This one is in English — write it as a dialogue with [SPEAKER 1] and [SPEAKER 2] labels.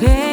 [SPEAKER 1] pay